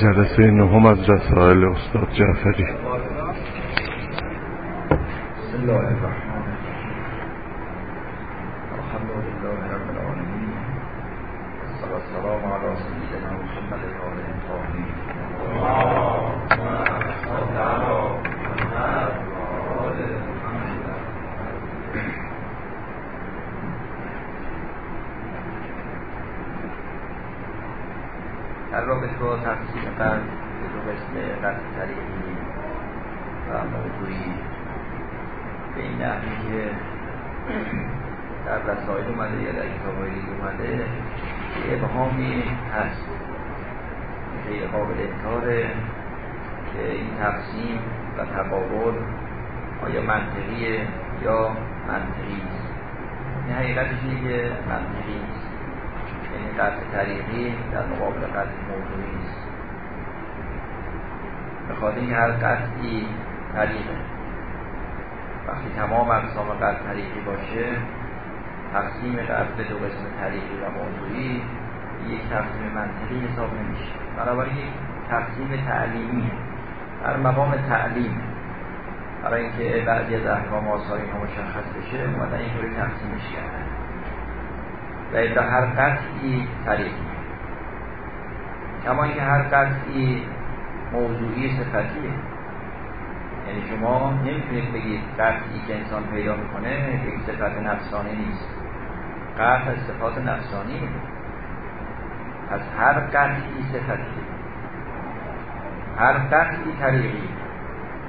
جلسه نهم از رسائل استاد جعفری بسم الله الرحمن الرحیم الحمد لله رب العالمین الصلاة والسلام علی سیدنا محمد و آله الطاهرین در رابطه با تقسیم قرد به دو قسم قرد طریقی و موضوعی به این نحوی که در رسائل اومده یا در کتابهای دیگه اومده یه ابهامی هست. خیلی قابل انکاره که این تقسیم و تقابل آیا منطقیه یا منطقی است؟ این حقیقتش که منطقی است. یعنی قطع طریقی در مقابل قطع موضوعی است. به خاطر هر قطعی طریقه. وقتی تمام اقسام قطع طریقی باشه تقسیم قطع به دو قسم طریقی و موضوعی یک تقسیم منطقی حساب نمیشه. بنابراین یک تقسیم تعلیمی. در مقام تعلیم برای اینکه بعضی از احکام آثار اینها مشخص بشه اومدن اینطوری تقسیمش کردن. و در هر قطعی طریقی کما اینکه هر قطعی موضوعی صفتیه یعنی شما نمی‌تونید بگید قطعی که انسان پیدا می‌کنه یک صفت نفسانی نیست. از صفات نفسانی. از هر قطعی صفتی. هر قطعی طریقی.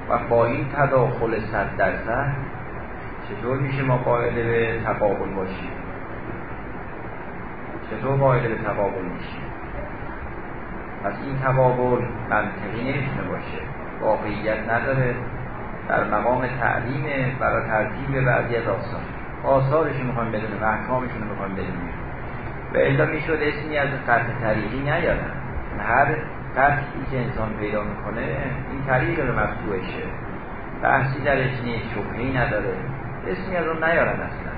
و با این تداخل صد درصد چطور میشه ما قائل به تقابل باشیم؟ چطور قائل به تقابل میشیم؟ پس این تقابل منطقی نمی‌تونه باشه. واقعیت نداره. در مقام تعلیم برای ترتیب بعضی از آثار. آثارش می‌خوایم بدونیم و احکامشون رو می‌خوایم بدونیم. و الا می‌شد اسمی از قطع طریقی نیارن. هر قطعی که انسان پیدا می‌کنه این طریق رو مفتوحشه بحثی درش نیست شبهی نداره. اسمی از اون نیارن اصلا.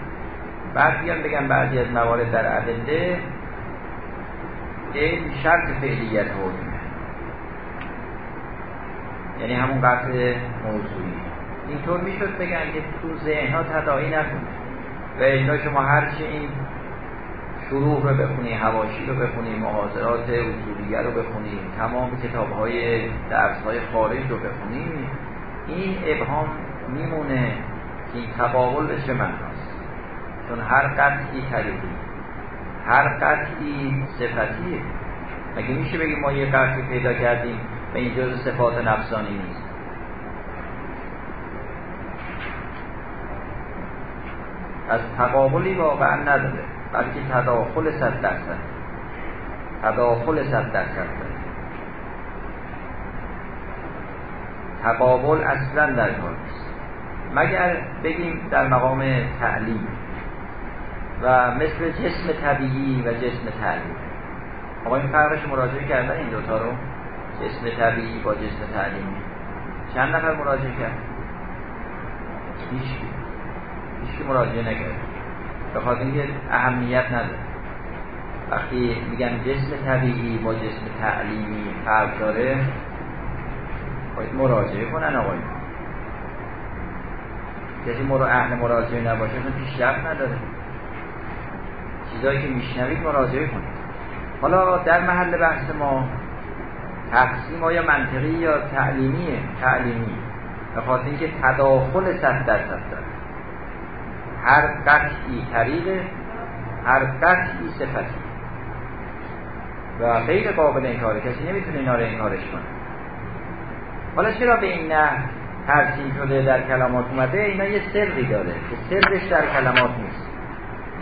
بعد بیان بگن بعضی از موارد در ادله این شرط فعلیت حکمه یعنی همون قطع موضوعی. اینطور می‌شد بگن که تو ذهن ها تداعی نکنه. و الا شما هرچی این شروع رو بخونی هواشی رو بخونی محاضرات اصولیه رو بخونی تمام کتاب های درس های خارج رو بخونی این ابهام میمونه که این تقابل به چه معناست؟ چون هر قطعی طریقی هر قطعی صفتیه مگه میشه بگیم ما یه قطعی پیدا کردیم و این جز صفات نفسانی نیست؟ از تقابلی واقعا نداره بلکه تداخل صد درصد. تداخل صد درصد. تقابل اصلا در کار نیست. مگر بگیم در مقام تعلیم و مثل جسم طبیعی و جسم تعلیم. آقا این فرقش مراجعه کردن این دوتا رو؟ جسم طبیعی با جسم تعلیمی چند نفر مراجعه کرد هیچ. هیچ مراجعه نکرد به خاطر اینکه اهمیت نداره. وقتی میگن جسم طبیعی با جسم تعلیمی فرق داره باید مراجعه کنن آقای. کسی مرا اهل مراجعه نباشه اصلا پیشرفت نداره. چیزایی که میشنوید مراجعه کنید. حالا در محل بحث ما تقسیم آیا منطقی یا تعلیمیه؟ تعلیمی. به خاطر اینکه تداخل صد درصد داره. هر قطعی طریقه هر قطعی صفتی و غیر قابل انکاره کسی نمی‌تونه اینا رو انکارش کنه. حالا چرا به این نه ترسیم شده در کلمات اومده؟ اینا یه سری داره که سرش در کلمات نیست.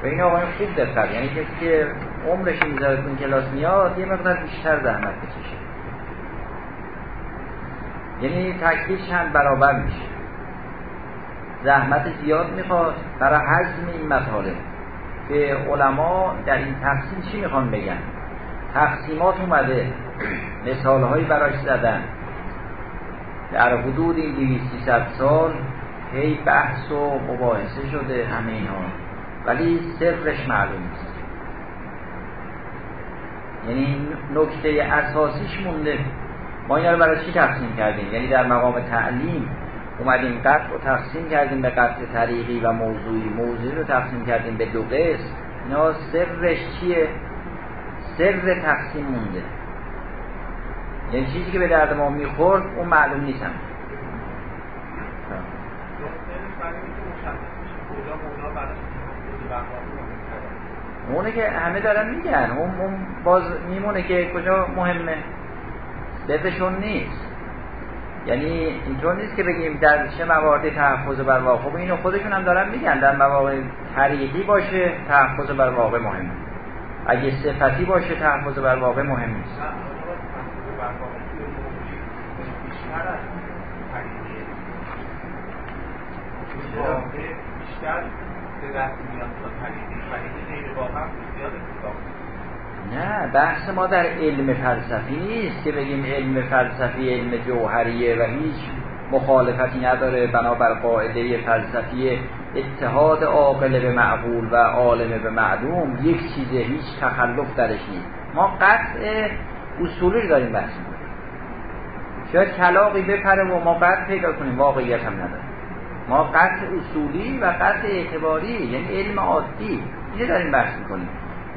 و این آقایون خوب دقت یعنی کسی که عمرش می‌ذاره تو کلاس میاد یه مقدار بیشتر زحمت بکشه یعنی تکلیف چند برابر میشه. زحمت زیاد می‌خواد برای حجم این مطالب. که علما در این تقسیم چی می‌خوان بگن؟ تقسیمات اومده مثال هایی براش زدن. در حدود این دویستی ست سال هی بحث و مباحثه شده همه اینها. ولی سرش معلوم نیست. یعنی نکته اساسیش مونده. ما اینا رو برای چی تقسیم کردیم؟ یعنی در مقام تعلیم اومدیم قطع رو تقسیم کردیم به قطع طریقی و موضوعی. موضوعی رو تقسیم کردیم به دو قسم. اینا سرش چیه؟ سر تقسیم مونده. یعنی چیزی که به درد ما می‌خورد اون معلوم نیستم اونه که همه دارن میگن. اون, باز میمونه که کجا مهمه. سرشون نیست. یعنی اینطور نیست که بگیم در چه مواردی تحفظ بر واقع. خب اینو خودشون هم دارن میگن. در مواقع طریقی باشه تحفظ بر واقع مهمه اگه صفتی باشه تحفظ بر واقع مهم نیست. بیشتر نه بحث ما در علم فلسفی نیست که بگیم علم فلسفی علم جوهریه و هیچ مخالفتی نداره. بنابر قاعده فلسفی اتحاد عاقل به معقول و عالم به معلوم یک چیزه هیچ تخلف درش نیست. ما قطع اصولی داریم بحث شاید کلاقی بپره و ما قطع پیدا کنیم واقعیت هم نداره. ما قطع اصولی و قطع اعتباری یعنی علم عادی اینه داریم بحث می‌کنیم.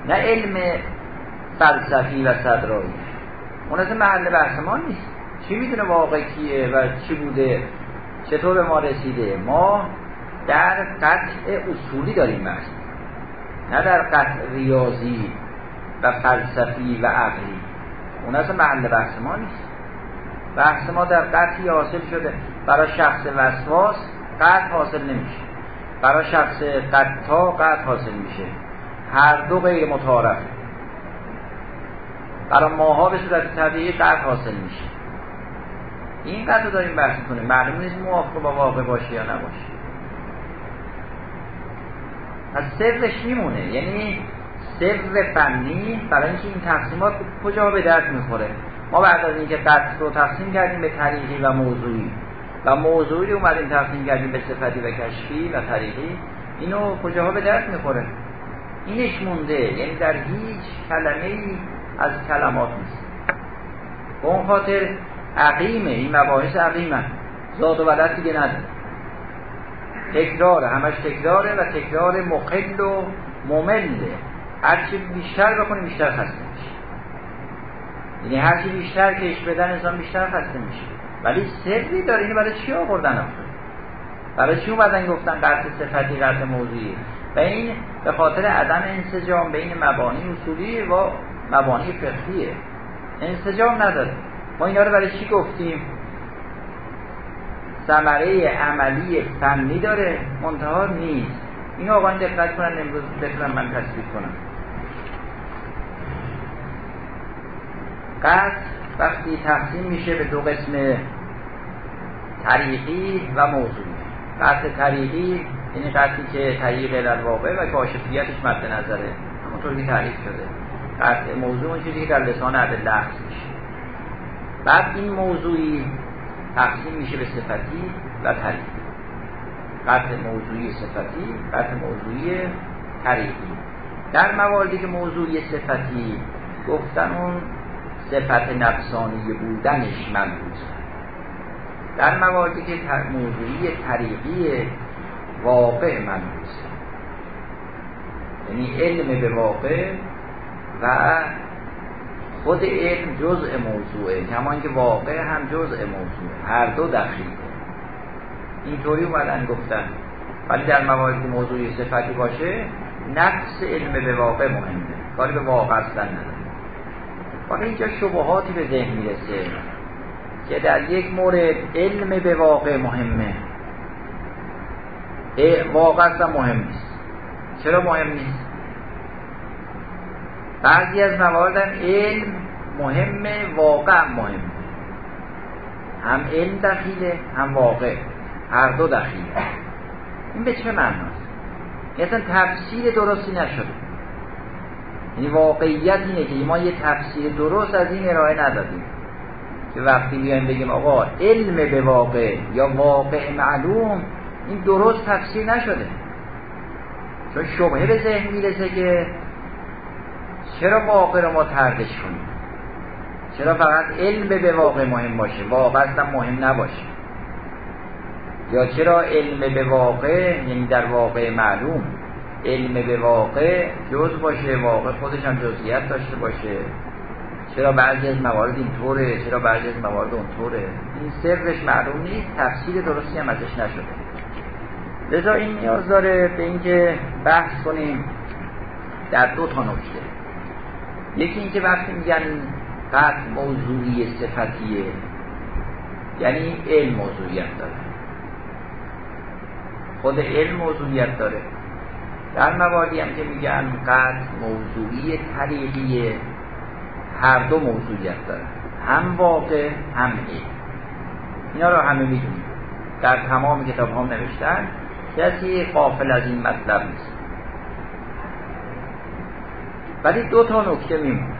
نه علم فلسفی و صدرایی. اون اصلا محل بحث ما نیست. چی می‌دونه واقع کیه و چی بوده؟ چطور به ما رسیده؟ ما در قطع اصولی داریم بحث. نه در قطع ریاضی و فلسفی و عقلی. اون اصلا محل بحث ما نیست. بحث ما در قطعی حاصل شده. برای شخص وسواس قطع حاصل نمیشه. برای شخص قطع قطع حاصل میشه. هر دو غیر متعارف برای ماها به صورت طبیعی قطع حاصل میشه. این قطع داریم بحث کنیم معلوم نیست موافق با واقع باشه یا نباشه. از سرش میمونه. یعنی سر فنی برای اینکه این تقسیمات کجا به درد می‌خوره؟ ما بعد از اینکه قطع رو تقسیم کردیم به طریقی و موضوعی. و موضوعی رو اومدیم تقسیم کردیم به صفتی و کشفی و طریقی. اینو کجاها به درد می‌خوره؟ اینش مونده. یعنی در هیچ کلمه از کلمات نیست. به اون خاطر عقیمه این مباحث عقیمه. ذات و ولد دیگه نداره. تکراره همش تکراره و تکرار مقل و ممله. هرچی بیشتر بکنی بیشتر خسته میشه یعنی هرچی بیشتر کش بدن انسان بیشتر خسته میشه. ولی سری داره. اینو برای چی آوردن آخه؟ برای چی اومدن گفتن قطع صفتی قطع موضوعی؟ و این به خاطر عدم انسجام بین مبانی اصولی و مبانی فقهیه. انسجام نداره. ما اینا رو برای چی گفتیم؟ ثمره عملی فنی داره. منتها نیست. این آقایان دقت کنن امروز بتونم من تصدیق کنم. قطع وقتی تقسیم میشه به دو قسم طریقی و موضوعی قطع طریقی یعنی قطعی که طریق در واقع و کاشفیتش مد نظره. همونطور که تعریف شده. قطع موضوع چیزی که در لسان عدل لحظ میشه. بعد این موضوعی تقسیم میشه به صفتی و طریقی. قطع موضوعی صفتی قطع موضوعی طریقی. در مواردی که موضوعی صفتی گفتن اون صفت نفسانی بودنش منبوز در مواردی که موضوعی طریقی واقع منبوز یعنی علم به واقع و خود علم جزء موضوعه کمان که واقع هم جزء موضوع هر دو دخیل. اینطوری اومدن گفتن. ولی در مواردی موضوعی صفتی باشه نفس علم به واقع مهمه. کاری به واقع اصلا نداره. ولی اینجا شبهاتی به ذهن می‌رسه که در یک مورد علم به واقع مهمه. واقع اصلا مهم نیست. چرا مهم نیست؟ بعضی از موارد علم مهمه واقع مهمه. هم علم دخیله هم واقع. هر دو دخیله. این به چه معناست؟ اصلا تفسیر درستی نشده. یعنی واقعیت اینه که ما یه تفسیر درست از این ارائه ندادیم. که وقتی بیایم بگیم آقا علم به واقع یا واقع معلوم این درست تفسیر نشده. چون شبهه به ذهن می‌رسه که چرا واقع ما تردش کنیم؟ چرا فقط علم به واقع مهم باشه؟ واقع اصلا مهم نباشه. یا چرا علم به واقع یعنی در واقع معلوم علم به واقع جز باشه واقع خودش هم جزئیات داشته باشه؟ چرا بعضی از موارد اینطوره؟ چرا بعضی از موارد اونطوره؟ این سرش معلوم نیست تفسیر درستی هم ازش نشده. لذا این نیاز داره به اینکه بحث کنیم در دو تا نکته. یکی اینکه وقتی میگن قطع موضوعی صفتیه یعنی علم موضوعیت داره. خود علم موضوعیت داره. در مواردی هم که میگن قطع موضوعی طریقیه هر دو موضوعیت داره. هم واقع هم علم. اینا رو همه می‌دونیم. در تمام کتاب ها نوشتن کسی قافل از این مطلب نیست. ولی دو تا نکته میمونه.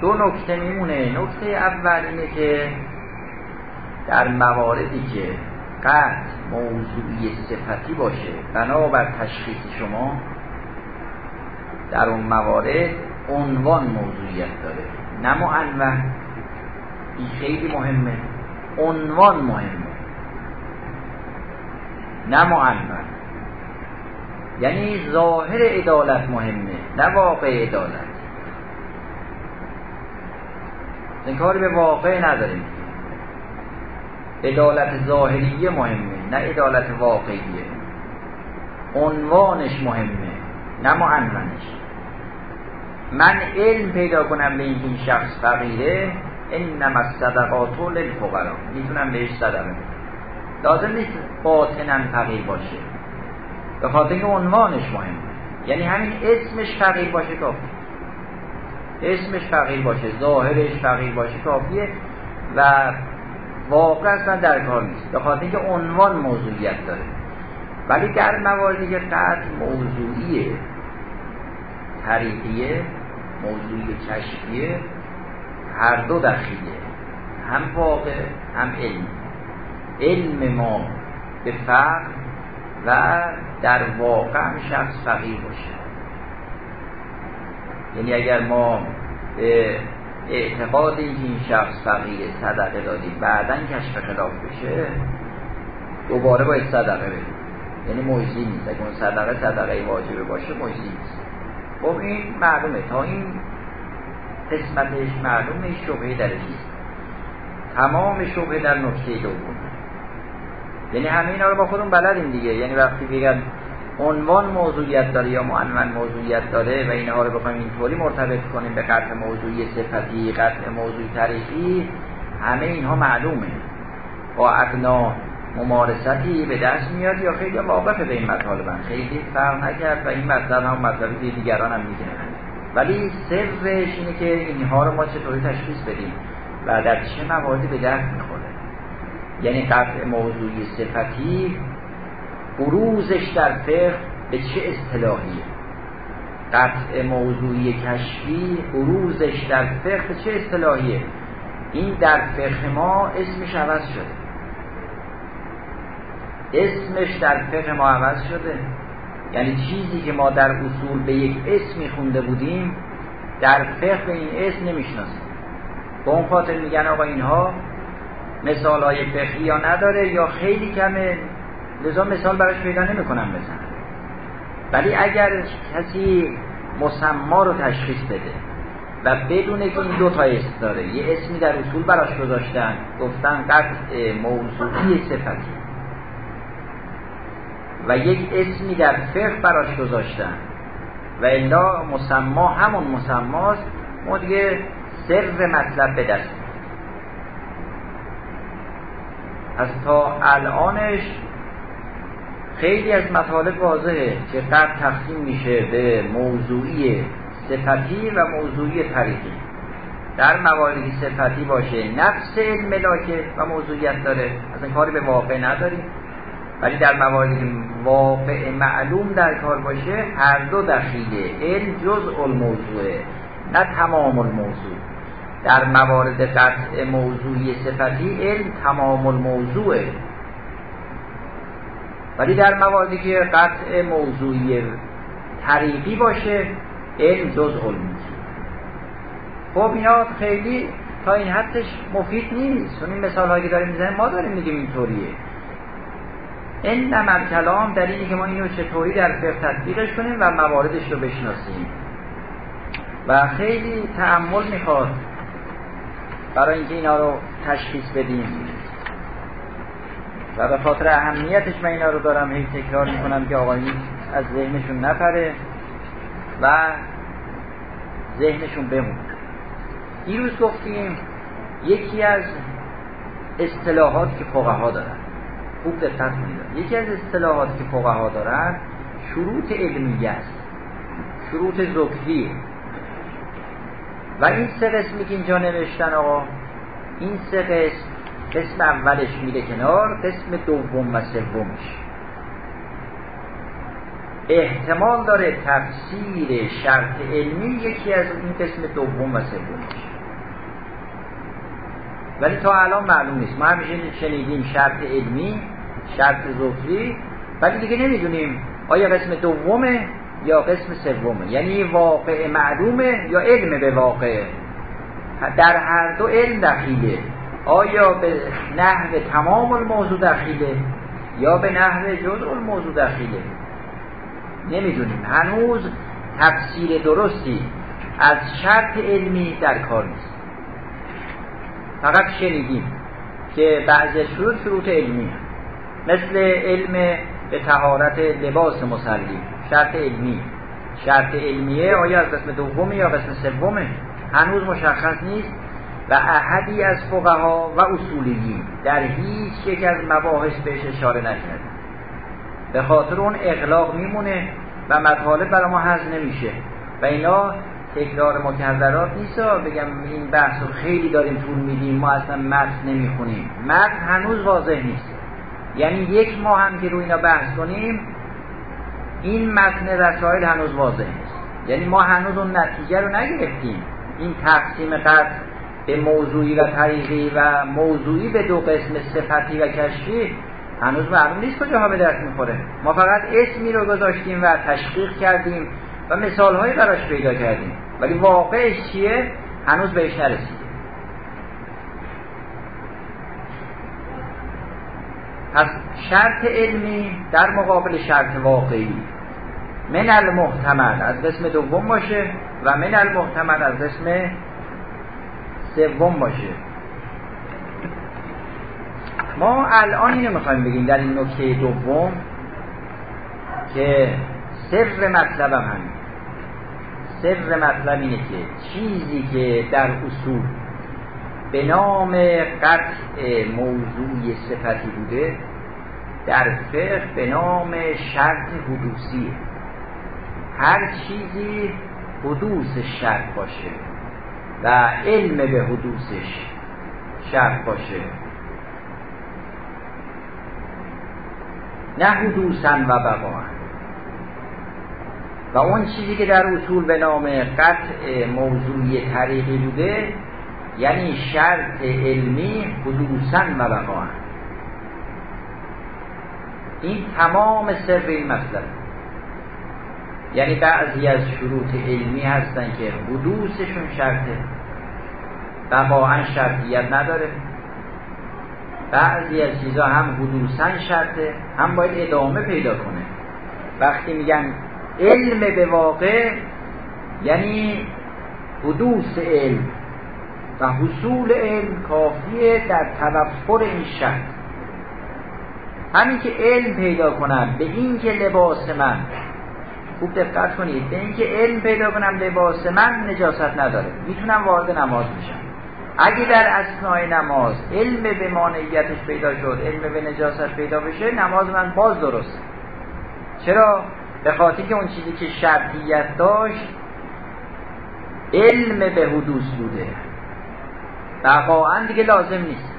دو نکته میمونه. نکته اول اینه که در مواردی که قطع موضوعی صفتی باشه بنابر تشخیص شما در اون موارد عنوان موضوعیت داره. نه معنون این خیلی مهمه. عنوان مهمه. نه معنون یعنی ظاهر عدالت مهمه نه واقع عدالت. این کاری به واقع نداریم. عدالت ظاهریه مهمه نه عدالت واقعیه. عنوانش مهمه نه معنونش من علم پیدا کنم به این شخص فقیره انما الصدقات للفقرا می‌تونم بهش صدقه لازم نیست باطنا فقیر باشه. به خاطر اینکه عنوانش مهمه یعنی همین اسمش فقیر باشه کافی اسمش فقیر باشه ظاهرش فقیر باشه کافیه و واقع اصلا در کار نیست. به خاطر اینکه عنوان موضوعیت داره. ولی در مواردی که قد موضوعیه طریقیه موضوعی کشفیه هر دو دخیله هم واقع هم علم. علم ما به فقر و در واقع شخص فقیر باشه. یعنی اگر ما اعتقاد این شخص فقیر صدقه دادیم بعدا کشف خلاف بشه دوباره باید صدقه بدیم. یعنی مجزی نیست. اگه اون صدقه صدقه واجبه باشه مجزی نیست. خب این معلومه. تا این قسمتش معلومه شبهه درش نیست تمام شبهه در نکته دوم. یعنی همه اینا رو با خودمون بلدیم دیگه. یعنی وقتی بگن عنوان موضوعیت داره یا معنون موضوعیت داره و اینها رو بخوایم اینطوری مرتبط کنیم به قطع موضوعی صفتی قطع موضوعی تاریخی همه اینها معلومه. با اقنا ممارستی به دست میاد یا خیلی واقفه به این مطالبن خیلی فرق نکرد و این مطلب هم مطلبی دیگران هم میگه. ولی سرش اینه که اینها رو ما چطوری تشخیص بدیم و در چه مواردی به درد یعنی قطع موضوعی صفتی بروزش در فقه به چه اصطلاحیه؟ قطع موضوعی کشفی بروزش در فقه به چه اصطلاحیه؟ این در فقه ما اسمش عوض شده. اسمش در فقه ما عوض شده. یعنی چیزی که ما در اصول به یک اسمی خونده بودیم در فقه به این اسم نمی‌شناسیم. به اون خاطر میگن آقا اینها مثال های فقهی یا نداره یا خیلی کمه. لذا مثال براش پیدا نمی‌کنم بزن ولی اگر کسی مسما رو تشخیص بده و بدونه که این دو تا اسم داره یه اسمی در اصول براش گذاشتن گفتن قطع موضوعی صفتی. و یک اسمی در فقه براش گذاشتن و الا مسما همون مسماست ما دیگه سر مطلب به دست از تا الانش خیلی از مطالب واضحه که قد تقسیم میشه به موضوعی صفتی و موضوعی طریقی. در مواردی صفتی باشه نفس ملاکه و موضوعیت داره. این کاری به واقع نداریم. ولی در مواردی واقع معلوم در کار باشه هر دو دخیله علم جزء الموضوعه نه تمام الموضوع. در موارد قطع موضوعی صفتی علم تمام الموضوعه. ولی در مواردی که قطع موضوعی طریقی باشه علم جز علم خب اینا خیلی تا این حدش مفید نیست. چون این مثال هایی که داریم می‌زنیم ما داریم میگیم اینطوریه. این نمر کلام در اینی که ما اینو چطوری در فقه تطبیقش کنیم و مواردش رو بشناسیم. و خیلی تعمل می‌خواد برای اینکه اینا رو تشخیص بدیم. و به خاطر اهمیتش من اینا رو دارم هی تکرار می‌کنم که آقایی از ذهنشون نپره و ذهنشون بمونه. دیروز گفتیم یکی از اصطلاحات که فقها دارن خوب دقت کنید. یکی از اصطلاحات که فقها دارن شروط علمیه است. شروط ذکری. و این سه قسمی که اینجا نوشتن آقا. این سه قسم قسم اولش میره کنار قسم دوم و سومش. احتمال داره تفسیر شرط علمی یکی از این قسم دوم و سومش. ولی تا الان معلوم نیست. ما همیشه شنیدیم شرط علمی شرط ذکری ولی دیگه نمی‌دونیم آیا قسم دومه یا قسم سومه. یعنی واقع معلومه یا علم به واقع؟ در هر دو علم دخیله. آیا به نحو تمام الموضوع دخیله یا به نحو جزء الموضوع دخیله؟ نمی‌دونیم. هنوز تفسیر درستی از شرط علمی در کار نیست. فقط شنیدیم که بعضی شروط شروط علمی. مثل علم به تهارت لباس مسلی شرط علمی. شرط علمیه آیا از قسم دومه یا قسم سومه. هنوز مشخص نیست و احدی از فقها و اصولیین در هیچ یک از مباحث بهش اشاره نکرد. به خاطر اون اغلاق میمونه و مطالب برای ما حض نمیشه. و اینا تکرار مکررات نیست. بگم این بحث رو خیلی داریم طول میدیم. ما اصلا متن نمی‌خونیم. متن هنوز واضح نیست. یعنی یک ماه هم که روی اینا بحث کنیم این متن رسائل هنوز واضح نیست. یعنی ما هنوز اون نتیجه رو نگرفتیم. این تقسیم قد به موضوعی و طریقی و موضوعی به دو قسم صفتی و کشفی هنوز معلوم نیست کجاها به دست می‌خوره. ما فقط اسمی رو گذاشتیم و تشقیق کردیم و مثالهایی براش پیدا کردیم. ولی واقعش چیه؟ هنوز بهش نرسید پس شرط علمی در مقابل شرط واقعی. من المحتمل از قسم دوم باشه و من المحتمل از قسم سوم باشه. ما الان اینو می‌خوایم بگیم در این نکته دوم که سر مطلبم همین. سر مطلب اینه که چیزی که در اصول به نام قطع موضوع صفتی بوده در فقه به نام شرط حدوثیه هر چیزی حدوث شرط باشه و علم به حدوثش شرط باشه. نه حدوثا و بقاعا و اون چیزی که در اصول به نام قطع موضوعی طریقی بوده یعنی شرط علمی حدوثا و بقاعا این تمام سر این مطلب یعنی بعضی از شروط علمی هستن که حدوثشون شرطه بقاعا شرطیت نداره. بعضی از چیزها هم حدوثا شرطه هم باید ادامه پیدا کنه. وقتی میگن علم به واقع یعنی حدوث علم. و حصول علم کافیه در توفر این شرط همین که علم پیدا کنم به این که لباس من خوب دقت کنید به اینکه علم پیدا کنم لباس من نجاست نداره. می‌تونم وارد نماز بشم. اگه در اسنای نماز علم به مانعیتش پیدا شد علم به نجاست پیدا بشه نماز من باز درست. چرا؟ به خاطر که اون چیزی که شرطیت داشت علم به حدوث بوده. بقاعا دیگه لازم نیست.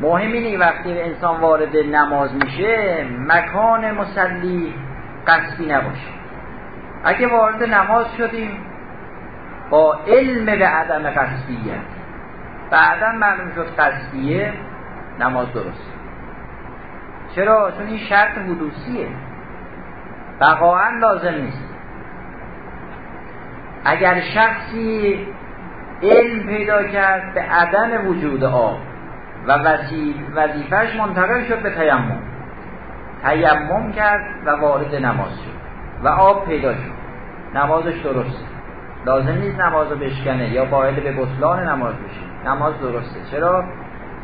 مهم اینه وقتی انسان وارد نماز میشه مکان مسلی قصدی نباشه. اگه وارد نماز شدیم با علم به عدم قصدیت بعدا معلوم شد قصدیه نماز درست. چرا؟ چون این شرط حدوثیه. بقاعا لازم نیست. اگر شخصی علم پیدا کرد به عدم وجود آب و وظیفهش منتقل شد به تیمم. تیمم کرد و وارد نماز شد و آب پیدا شد. نمازش درسته لازم نیست نماز رو بشکنه یا باید به بطلان نماز بشه نماز درسته. چرا؟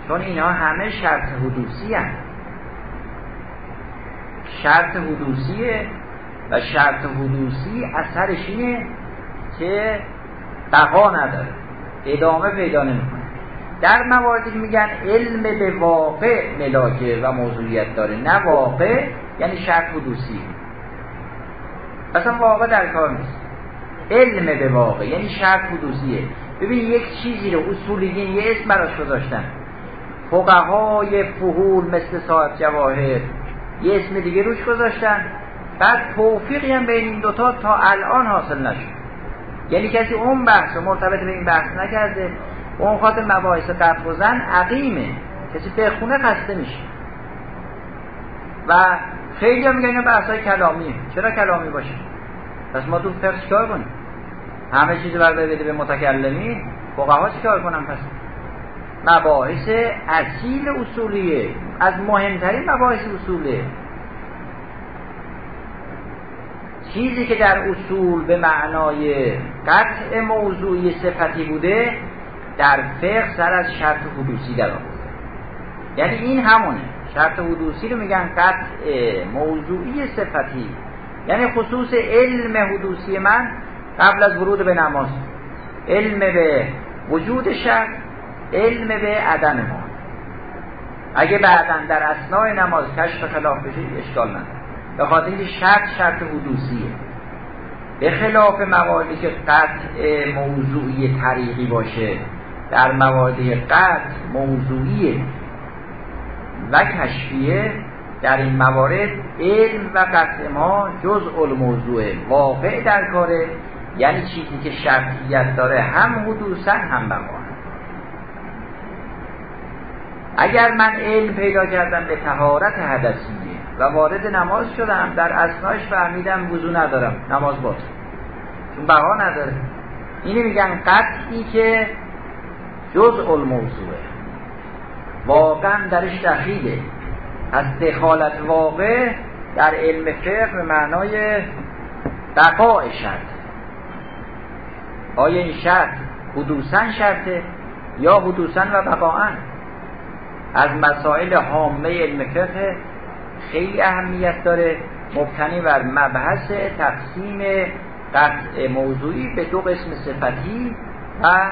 چون اینها همه شرط حدوثی هست شرط حدوثیه و شرط حدوثی اثرش اینه که بقا نداره. ادامه پیدا نمی‌کنه. در مواردی میگن علم به واقع ملاکه و موضوعیت داره نه واقع یعنی شرط حدوثی اصلا واقع در کار نیست. علم به واقع یعنی شرط حدوثیه ببین یک چیزی رو اصولیین یه اسم براش گذاشتن. فقهای فهول مثل صاحب جواهر یه اسم دیگه روش گذاشتن. بعد توفیقی هم بین این دوتا تا الان حاصل نشد. یعنی کسی اون بحث و مرتبط به این بحث نکرده اون خاطر مباحث قبل و زن عقیمه. کسی بخونه خسته میشه. و خیلی هم میگن بحث های کلامیه. چرا کلامی باشه؟ پس ما تو فقه چیکار کنیم؟ همه چیز بردار بده به متکلمی؟ فقها چیکار کنم پس؟ مباحث اصیل اصولیه. از مهمترین مباحث اصوله. چیزی که در اصول به معنای قطع موضوعی صفتی بوده در فقه سر از شرط حدوثی در آورده. یعنی این همونه. شرط حدوثی رو میگن قطع موضوعی صفتی. یعنی خصوص علم حدوثی من قبل از ورود به نماز. علم به وجود شرط علم به عدم ما. اگه بعدا در اسنای نماز کشف خلاف بشه اشکال نداره. به خاطر شرط شرط حدوثیه. به خلاف مواردی که قطع موضوعی طریقی باشه در موارد قطع موضوعی و کشفیه در این موارد علم و قطع ما جزء الموضوع واقع در کاره. یعنی چیزی که شرطیت داره هم حدوثا هم بقا. اگر من علم پیدا کردم به تهارت حدثیه و وارد نماز شدم. در اسناش فهمیدم وضو ندارم. نماز باز. چون بقا نداره. اینو میگن قطعی که جزء الموضوعه. واقعا درش دخیله از دخالت واقع در علم فقه به معنای بقاء شرط. آیا این شرط حدوثا شرطه یا حدوثا و بقاعا از مسائل حامه علم فقه خیلی اهمیت داره. مبتنی بر مبحث تقسیم قطع موضوعی به دو قسم صفتی و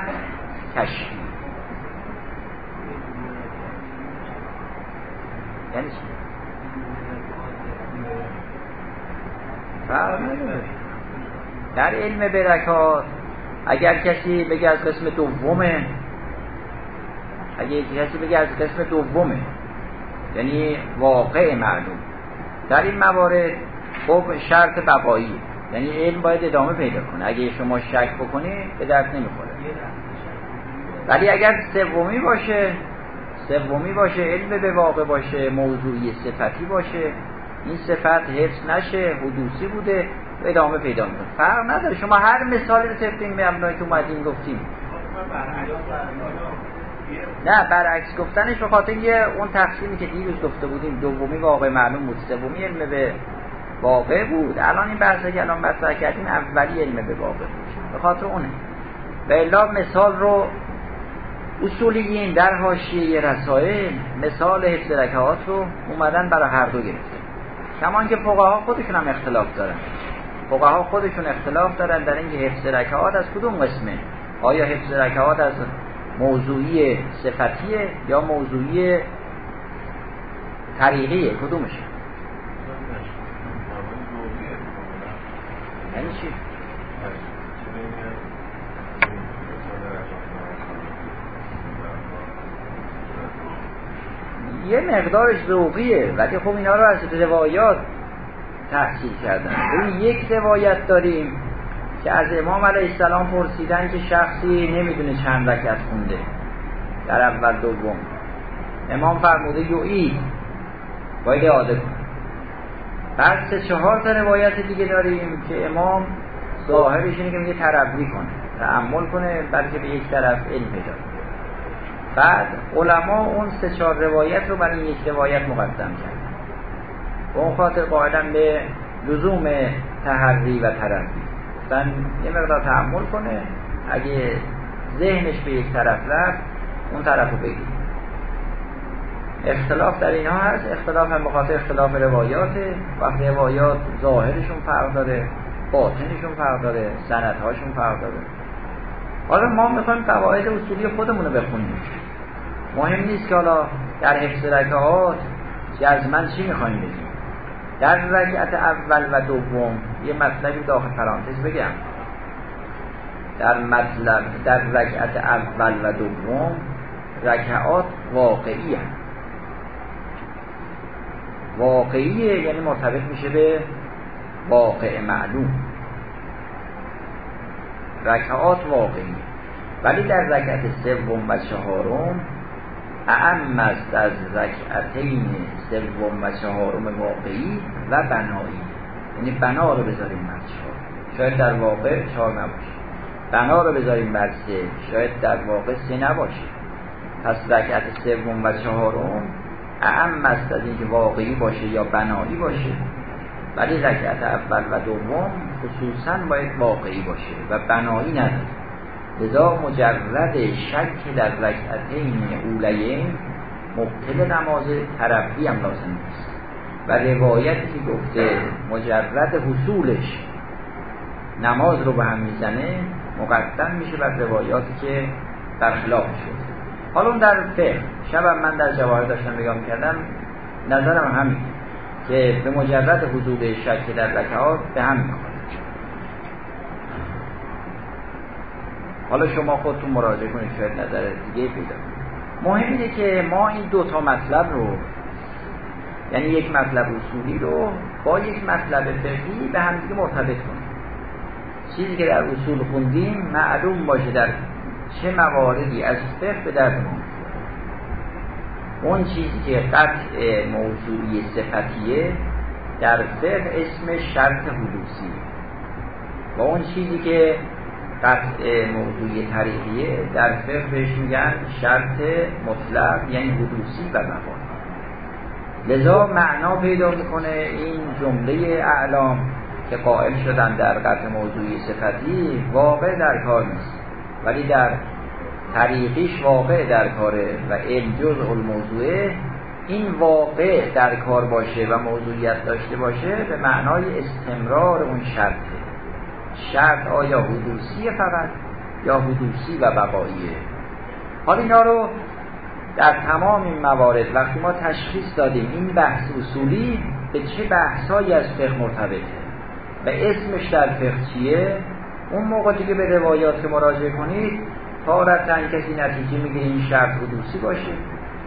کشفی یعنی؟ در علم برکات اگر کسی بگه از قسم دومه اگر کسی بگه از قسم دومه یعنی واقع معلوم. در این موارد خب شرط بقایی یعنی علم باید ادامه پیدا کنه. اگه شما شک بکنی به درد نمی‌خوره. ولی اگر سومی باشه سومی باشه علم به واقع باشه موضوعی صفتی باشه این صفت حفظ نشه حدوثی بوده ادامه پیدا می‌کنه. فرق نداره. شما هر مثالی رو طبق این که اومدیم گفتیم نه برعکس گفتنش به خاطر اون تقسیمی که دیروز گفته بودیم دومی واقع معلوم بود سومی علم به واقع بود. الان این بحثی که الان مطرح کردیم اولی علم به واقع بود. به خاطر اونه. و الا مثال رو اصولیین در حاشیه رسائل مثال حفظ رکعات رو اومدن برای هر دو گرفته کمان که فقها خودشون هم اختلاف دارن. فقها خودشون اختلاف دارن در اینکه حفظ رکعات از کدوم قسمه؟ آیا حفظ رکعات از موضوعی صفتیه یا موضوعی طریقیه؟ کدومشه یعنی؟ یه مقدارش ذوقیه ولی خب اینا رو از روایات تحصیل کردن. یک روایت داریم که از امام علیه السلام پرسیدن که شخصی نمی‌دونه چند رکت خونده در اول دوم. امام فرموده یوئی باید اعاده کن بعد سه چهار تا روایت دیگه داریم که امام ظاهرش اینه که میگه تربی کنه تعمل کنه بلکه به یک طرف علم پیدا بعد علما اون سه چهار روایت رو برای یک روایت مقدم کرد به اون خاطر قاعدا به لزوم تحری و تربی. گفتن یه مقدار تحمل کنه. اگه ذهنش به یک طرف رفت اون طرف رو بگیر. اختلاف در اینها هست. اختلاف هم بخاطر اختلاف روایاته. وقتی روایات ظاهرشون فرق داره باطنشون فرق داره سندهاشون فرق داره. حالا ما می‌خوایم قواعد اصولی خودمون رو بخونیم. مهم نیست که حالا در حفظ رکعات جزمن چی می‌خوایم بگیم. در رکعت اول و دوم یه مطلبی داخل پرانتز بگم. در مطلب در رکعت اول و دوم رکعات واقعی هم. واقعیه یعنی مرتبط میشه به واقع معلوم. رکعات واقعی. ولی در رکعت سوم و چهارم اعم است از رکعتین سوم و چهارم واقعی و بنایی. یعنی بنا رو بذاریم بر شاید در واقع چهار نباشه. بنا رو بذاریم بر سه. شاید در واقع سه نباشه. پس رکعت سوم و چهارم اعم است از اینکه واقعی باشه یا بنایی باشه. ولی رکعت اول و دوم خصوصا باید واقعی باشه و بنایی نداره. لذا مجرد شک در رکعتین اولیین مبتل نماز تربی هم لازم نیست. و روایتی که گفته مجرد حصولش نماز رو به هم می‌زنه مقدم میشه بر روایاتی که برخلاف شد. حالا در فقه شبم من در جواهر داشتم نگاه می‌کردم نظرم همین که به مجرد حضور شک در رکعات به هم می‌خوره. حالا شما خودتون مراجعه کنید شاید نظر دیگه پیدا مهم اینه که ما این دو تا مطلب رو یعنی یک مطلب اصولی رو با یک مطلب فقهی به هم دیگه مرتبط کنیم. چیزی که در اصول خوندیم معلوم باشه در چه مواردی از فقه به درد ما اون چیزی که قطع موضوعی صفتیه در فقه اسم شرط حدوثی. و اون چیزی که قطع موضوعی طریقیه در فقه بهش میگن شرط مطلق یعنی حدوثی و مقام لذا معنا پیدا می‌کنه این جمله اعلام که قائل شدن در قطع موضوعی صفتی واقع در کار نیست ولی در طریقیش واقع در کاره و علم جز الموضوعه این واقع در کار باشه و موضوعیت داشته باشه به معنای استمرار اون شرطه. شرط آیا حدوثی فقط یا حدوثی و بقاییه حالا اینا رو در تمام این موارد وقتی ما تشخیص دادیم این بحث اصولی به چه بحثایی از فقه مرتبطه و اسمش در فقه چیه اون موقع دیگه به روایات که مراجعه کنید. تارتا کسی نتیجه می‌گیره این شرط حدوثی باشه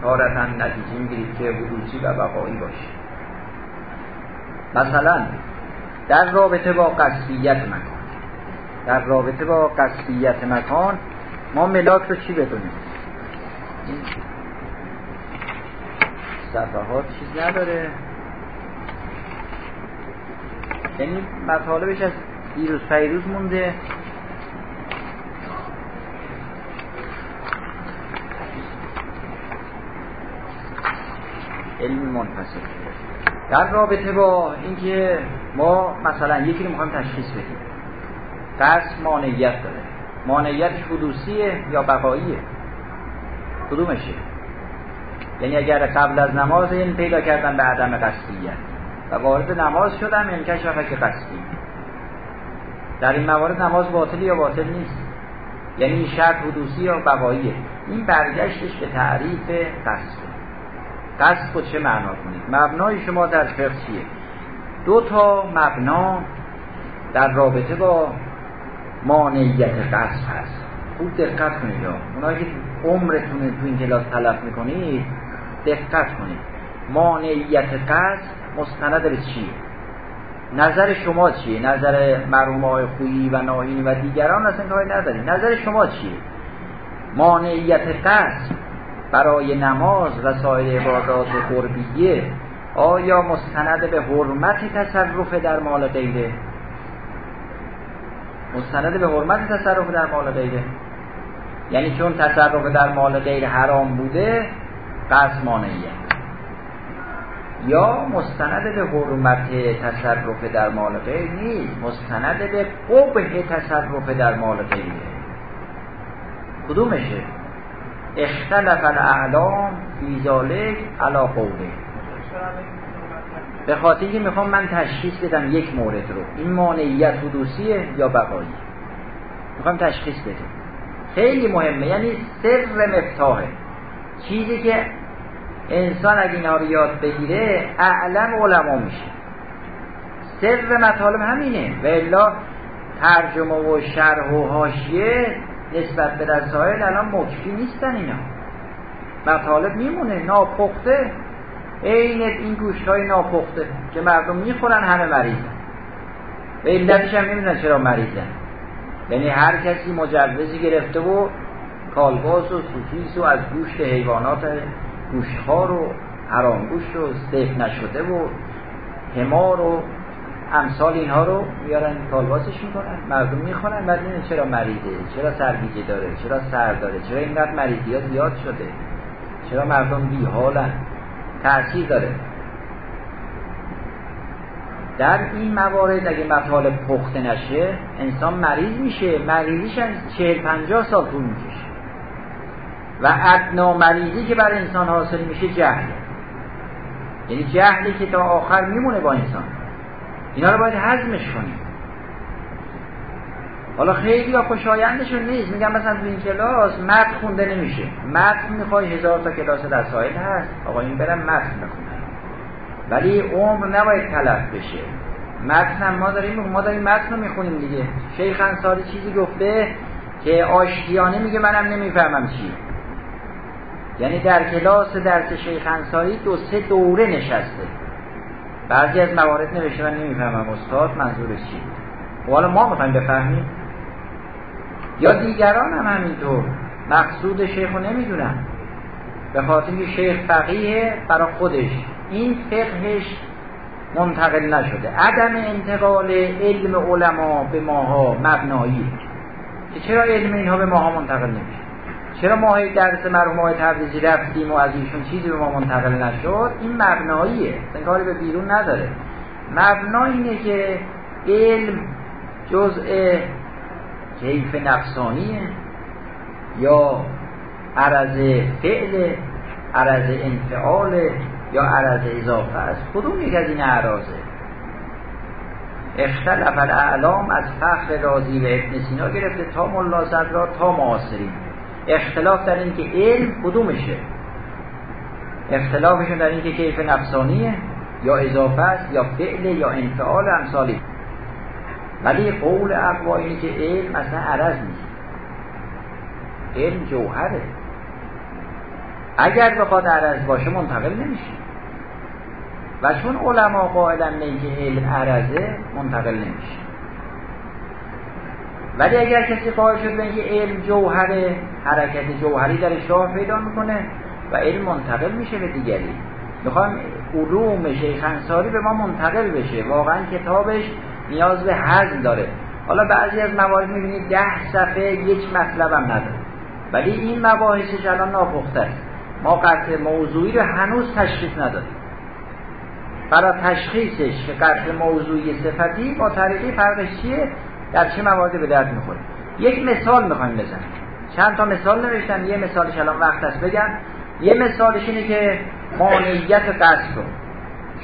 تارتا نتیجه می‌گیرید که حدوثی و بقایی باشه. مثلا در رابطه با قصبیت مکان در رابطه با قصبیت مکان ما ملاک رو چی بدونیم؟ این صفحات چیز نداره. یعنی مطالبش از دیروز پیروز مونده. علم منفصل. در رابطه با اینکه ما مثلا یکی رو می‌خوایم تشخیص بدیم. قصد مانعیت داره. مانعیت حدوثیه یا بقاییه؟ کدومشه؟ یعنی اگر قبل از نماز این پیدا کردن به عدم قصدیت. و وارد نماز شدم انکشف که قصدی. در این موارد نماز باطلی یا باطل نیست. یعنی شرط حدوثی یا بقاییه. این برگشتش به تعریف قصد. قصد خود چه معنا کنید؟ مبنای شما در فقه چیه؟ دو تا مبنا در رابطه با مانعیت قصد هست. خوب دقت کنید اونایی که عمرتون تو این کلاس تلف می‌کنید دقت کنید مانعیت قصد مستند به چیه نظر شما چیه؟ نظر مرحوم های خویی و ناهینی و دیگران اصلا کاری نداریم. نظر شما چیه؟ مانعیت قصد برای نماز و سایر عبادات قربیه آیا مستند به حرمت تصرف در مال غیره؟ مستند به حرمت تصرف در مال غیره. یعنی چون تصرف در مال غیر حرام بوده قصد یا مستند به حرمت تصرف در مال غیر نیست. مستند به قبه تصرف در مال غیره. کدومشه؟ اختلف الاعلام فی علا قوله. به خاطر که می‌خوام من تشخیص بدم یک مورد رو. این مانعیت حدوثیه یا بقایی؟ می‌خوام تشخیص بدم. خیلی مهمه. یعنی سر مفتاحه. چیزی که انسان اگه اینا رو یاد بگیره اعلم علما میشه. سر مطالب همینه. و الا ترجمه و شرح و حاشیه نسبت به رسائل الان مکفی نیستن اینا. مطالب میمونه ناپخته. عین این گوشت های ناپخته که مردم می‌خورن همه مریضن. و علتش هم نمی‌دونن چرا مریضن. یعنی هر کسی مجوزی گرفته و کالباس و سوسیس و از گوشت حیوانات ها رو حرام گوشت و سیف نشده و همار و امثال اینها رو میارن کالباسش می‌کنن. مردم می‌خورن بعد چرا مریضه چرا سرگیجه داره چرا سر داره چرا اینقدر مریضی ها زیاد شده چرا مردم بیحالن. تأثیر داره. در این موارد اگه مطالب پخته نشه انسان مریض میشه. مریضیش چهل پنجاه سال طول می‌کشه. و ادنا مریضی که بر انسان حاصل میشه جهل یعنی جهلی که تا آخر میمونه با انسان. اینا رو باید حزمش کنیم. حالا خیلی ها خوشایندشون نیست. میگن مثلا تو این کلاس متن خونده نمیشه. متن می‌خوای هزار تا کلاس رسائل هست. آقا این برن متن بخونن. ولی عمر نباید تلف بشه. متن ما داریم ما داریم متن رو می‌خونیم دیگه. شیخ انصاری چیزی گفته که آشتیانه میگه منم نمی‌فهمم چی. یعنی در کلاس درس شیخ انصاری دو سه دوره نشسته. بعضی از موارد نوشته من نمی‌فهمم استاد منظورش چی و حالا ما می‌خوایم بفهمیم. یا دیگران هم همینطور. مقصود شیخ رو نمی‌دونن. به خاطر که شیخ فقیه برای خودش. این فقهش منتقل نشده. عدم انتقال علم علما به ماها مبنایی. که چرا علم اینها به ماها منتقل نمیشه؟ چرا ما درس مرحوم های تبریزی رفتیم و از ایشون چیزی به ما منتقل نشد؟ این مبناییه. کاری به بیرون نداره. مبنا اینه که علم جزء کیف نفسانیه یا عرض فعل عرض انفعال یا عرض اضافه است. کدوم یک از این اعراضه؟ اختلف الاعلام از فخر رازی و ابن سینا گرفته تا ملا صدرا تا معاصرین. اختلاف در این که علم کدومشه؟ اختلافشون در این که کیف نفسانیه یا اضافه است یا فعل یا انفعال امثالی. ولی قول اقوا اینه که علم اصلا عرض نیست علم جوهره. اگر بخواد عرض باشه منتقل نمیشه. و چون علما قائلن که علم عرضه منتقل نمیشه. ولی اگر کسی قائل شد به اینکه علم جوهره حرکت جوهری در راه پیدا می‌کنه و علم منتقل میشه به دیگری. می‌خوام علوم شیخ انصاری به ما منتقل بشه. واقعا کتابش نیاز به حزم داره. حالا بعضی از موارد می‌بینید ده صفحه یک مطلب هم نداره. ولی این مباحثش الان ناپخته. است ما قطع موضوعی رو هنوز تشخیص نداریم برای تشخیصش که قطع موضوعی صفتی با طریقی فرقش چیه؟ در چه مواردی به درد می‌خوره؟ یک مثال می‌خوایم بزنیم. چند تا مثال نوشتم یه مثالش الان وقت است بگم. یه مثالش اینه که مانعیت قصد رو.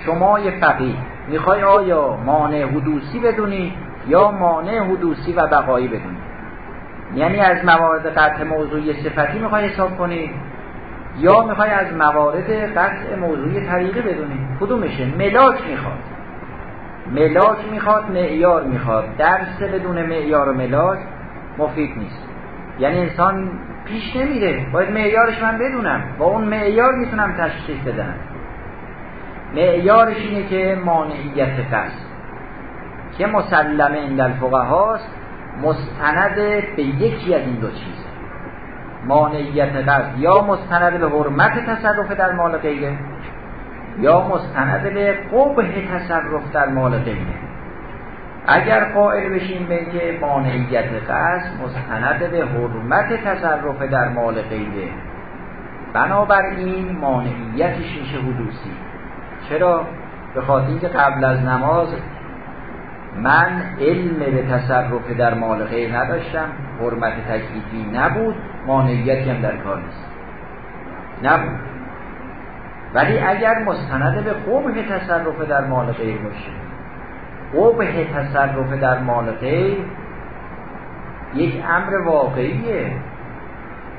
شما یه فقیه. می‌خوای آیا مانع حدوثی بدونی یا مانع حدوثی و بقایی بدونی؟ یعنی از موارد قطع موضوعی صفتی می‌خوای حساب کنی یا می‌خوای از موارد قطع موضوعی طریقی بدونی؟ کدومشه؟ ملاک می‌خواد. ملاک می‌خواد معیار می‌خواد. درس بدون معیار و ملاک مفید نیست. یعنی انسان پیش نمیره. باید معیارش من بدونم. با اون معیار می‌تونم تشخیص بدم. معیارش اینه که مانعیت قصد که مسلمه این الفقه هاست مستند به یکی از این دو چیز. مانعیت قصد یا مستند به حرمت تصرف در مال غیره یا مستند به قبه تصرف در مال غیره اگر قائل بشیم به که مانعیت قصد مستند به حرمت تصرف در مال غیره بنابراین مانعیتش میشه حدوثی. چرا؟ به خاطر اینکه قبل از نماز من علم به تصرف در مال غیر نداشتم حرمت تکلیفی نبود مانعیتی هم در کار نیست. نبود. ولی اگر مستند به قبح تصرف در مال غیر باشه قبح تصرف در مال غیر یک امر واقعیه.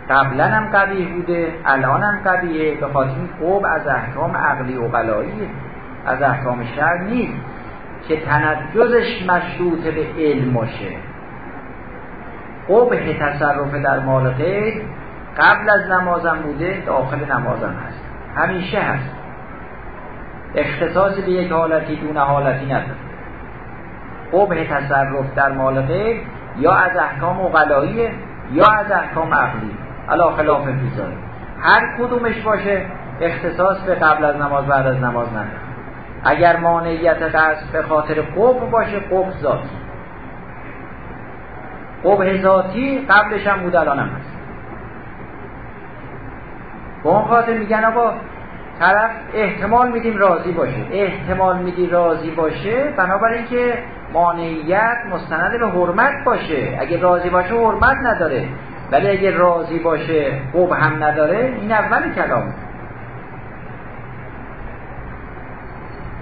قبلا هم قبیه بوده الان هم قبیه به خاطر این از احکام عقلی و قلاییه از احکام شر نیست که تنجزش مشروط به علم باشه. قبح تصرف در مال غیر قبل از نمازم بوده داخل نمازم هست. همیشه هست. اختصاصی به یک حالتی دون حالتی نداره. قبح تصرف در مال غیر یا از احکام اقلایی یا از احکام عقلی. علا خلاف فیزاری هر کدومش باشه اختصاص به قبل از نماز بعد از نماز نداره. اگر مانعیت قصد به خاطر قبح باشه قبح ذاتی. قبح ذاتی قبلش هم بود الان هم هست. به اون خاطر میگن آقا طرف احتمال میدیم راضی باشه. احتمال میدی راضی باشه بنابراین که مانعیت مستند به حرمت باشه. اگه راضی باشه حرمت نداره. ولی اگه راضی باشه قبح هم نداره این اول کلام.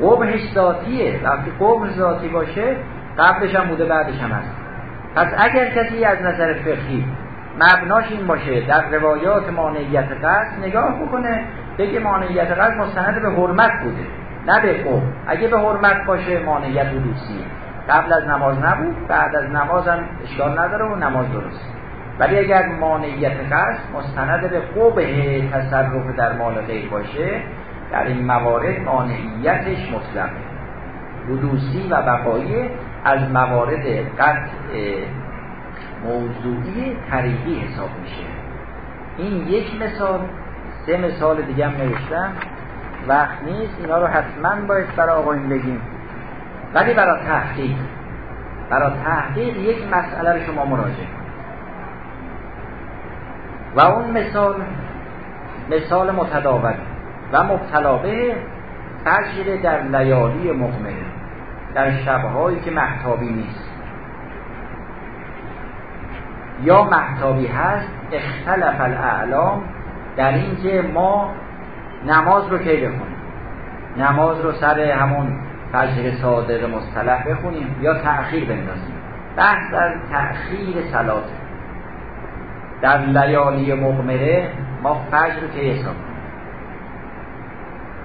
قبحش ذاتیه. وقتی قبح ذاتی باشه قبلش هم بوده بعدش هم هست. پس اگر کسی از نظر فقهی مبناش این باشه در روایات مانعیت قصد نگاه بکنه بگه مانعیت قصد مستند به حرمت بوده نه به قبح اگه به حرمت باشه مانعیت حدوثیه قبل از نماز نبود بعد از نماز هم اشکال نداره و نماز درست. ولی اگر مانعیت قصد مستند به قبح تصرف در مال غیر باشه در این موارد مانعیتش مطلقه حدوثی و بقایی از موارد قطع موضوعی طریقی حساب میشه. این یک مثال سه مثال دیگه هم نوشتم. وقت نیست اینا رو حتما باید برای آقایون بگیم. ولی برای تحقیق برای تحقیق یک مسئله رو شما مراجعه و اون مثال مثال متداول. و مبتلا به فجر در لیالی مغمره در شبهایی که محتابی نیست. یا محتابی هست اختلف الاعلام در اینکه ما نماز رو کی بخونیم؟ نماز رو سر همون فجر صادق مصطلح بخونیم یا تأخیر بندازیم؟ بحث در تأخیر سلات در لیالی مغمره ما فجر رو کی حساب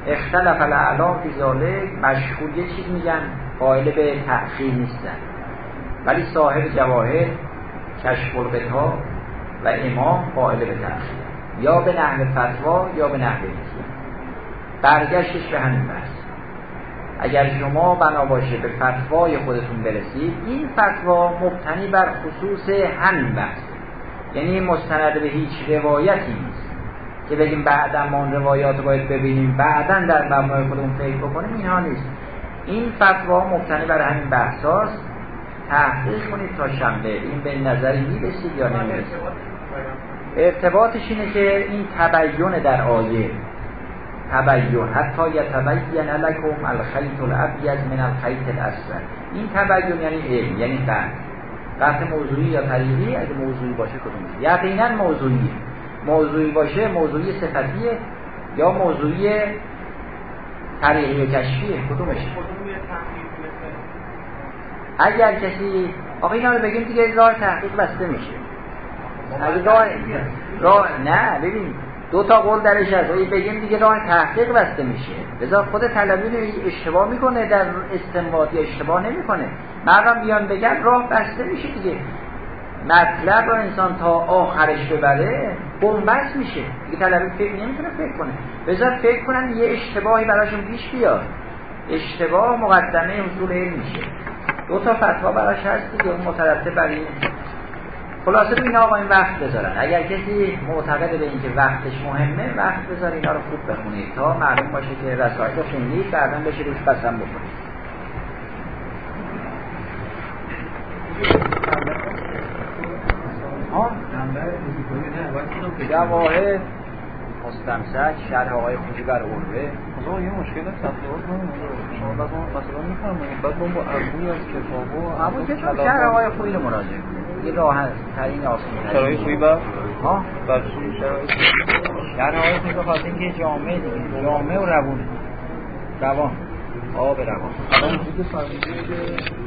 اختلف الاعلام فی ذالک مشهور یه چیز میگن قائل به تأخیر نیستن. ولی صاحب جواهر کشف القطا و امام قائل به تأخیر. یا به نحو فتوا یا به نحو دیگه برگشتش به همین بحث. اگر شما بنا باشه به فتوای خودتون برسید این فتوا مبتنی بر خصوص همین بحث. یعنی مستند به هیچ روایتی نیست. که بگیم بعدا ما اون روایات رو باید ببینیم بعدا در مبنای خودمون فکر بکنیم اینها نیست. این فتوا مبتنی بر همین بحث هاست تحقیق کنید تا شنبه. این به نظری می‌رسید یا نمی‌رسید؟ ارتباطش اینه که این تبیین در آیه. تبیین حتی یتبین لکم الخیط الابیض من الخیط الاسود. این تبیین یعنی علم یعنی قطع قطع موضوعی یا طریقی اگه موضوعی باشه کدوم یقینا موضوعیه موضوعی باشه موضوعی صفتیه یا موضوعی طریقی و کشفیه؟ کدومشه اگر کسی آقا اینا رو بگیم دیگه راه تحقیق بسته میشه. اگه راه راه نه ببین دو تا قول درش هست اگه بگیم دیگه راه تحقیق بسته میشه. بذار خود طلبی اشتباه می‌کنه در استنباط اشتباه نمی‌کنه. مقام بیان بگن راه بسته میشه دیگه. مطلب رو انسان تا آخرش ببره بنبست میشه. دیگه طلبی فکر نمی‌تونه فکر کنه. بذار فکر کنن یه اشتباهی براشون پیش بیاد. اشتباه مقدمه اصول علم میشه. دو تا فتوا براش هست اون مترتب بر این. خلاصه تو آقا این وقت بذارن. اگر کسی معتقده به اینکه وقتش مهمه وقت بذار اینا رو خوب بخونید تا معلوم باشه که رسایت رو خوندید بعدا بشه روش بسن بکنید جواهر مستمسک شرح آقای خوشی بر از آقا یه مشکل تطبیقات نمیده شما بعد ما مثلا میفرمایید. بعد ما با ابوی از کتابو ابوی کتاب شرح آقای خویی مراجعه این راه ترین آسان شرایط خوبی با؟ ها؟ بر شرایط؟ در نهایت به خاطر اینکه جامعه دیگه جامعه و روان. روان. آب روان. الان خود فهمیده که